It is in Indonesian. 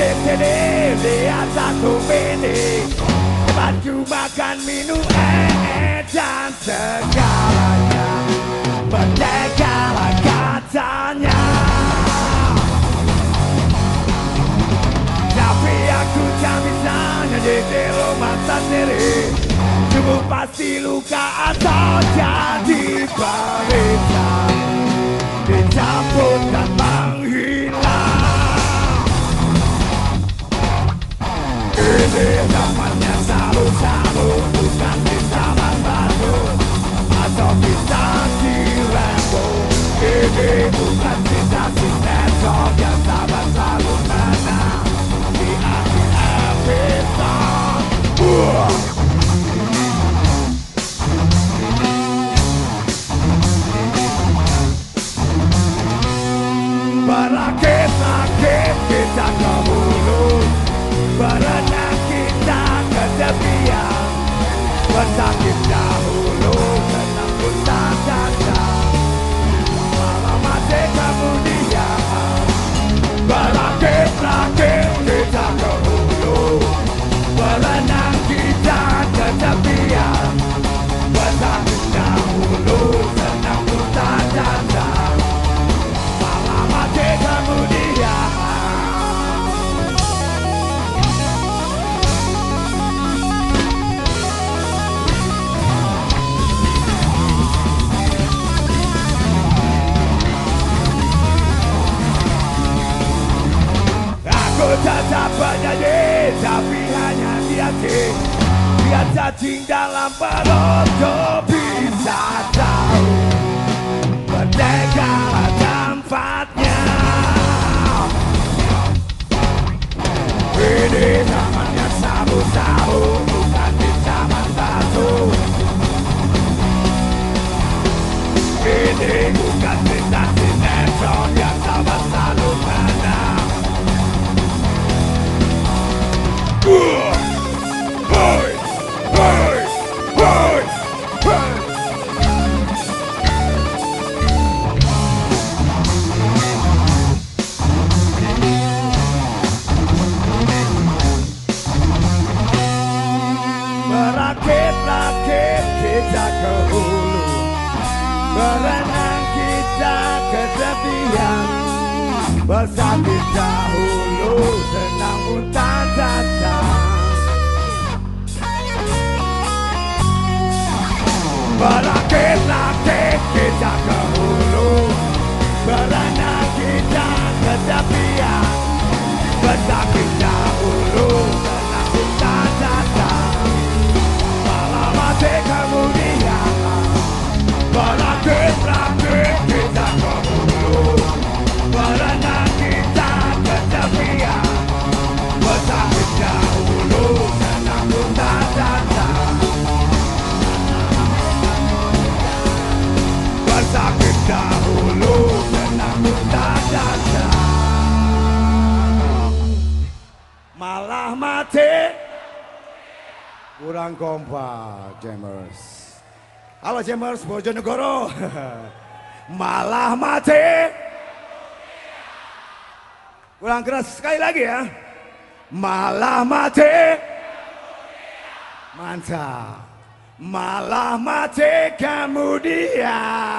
di sini di atas bumi ini makan minum eh, dan segalanya. Merdeka lah katanya. Tapi aku tak bisa jadi rumah sendiri. Cuma pasti luka atau jadi balita Dicampur dan menghilang. Wow. Tetap bernyanyi Tapi hanya di hati. Biar cacing dalam perut kita ke hulu Berenang kita ke tepian Bersakit dahulu Senang tak datang. Berakit-rakit kita ke hulu Malah mati. Kurang kompak Jammers. Halo Jammers Bojonegoro. Malah mati. Kurang keras sekali lagi ya. Malah mati. Mantap. Malah mati kemudian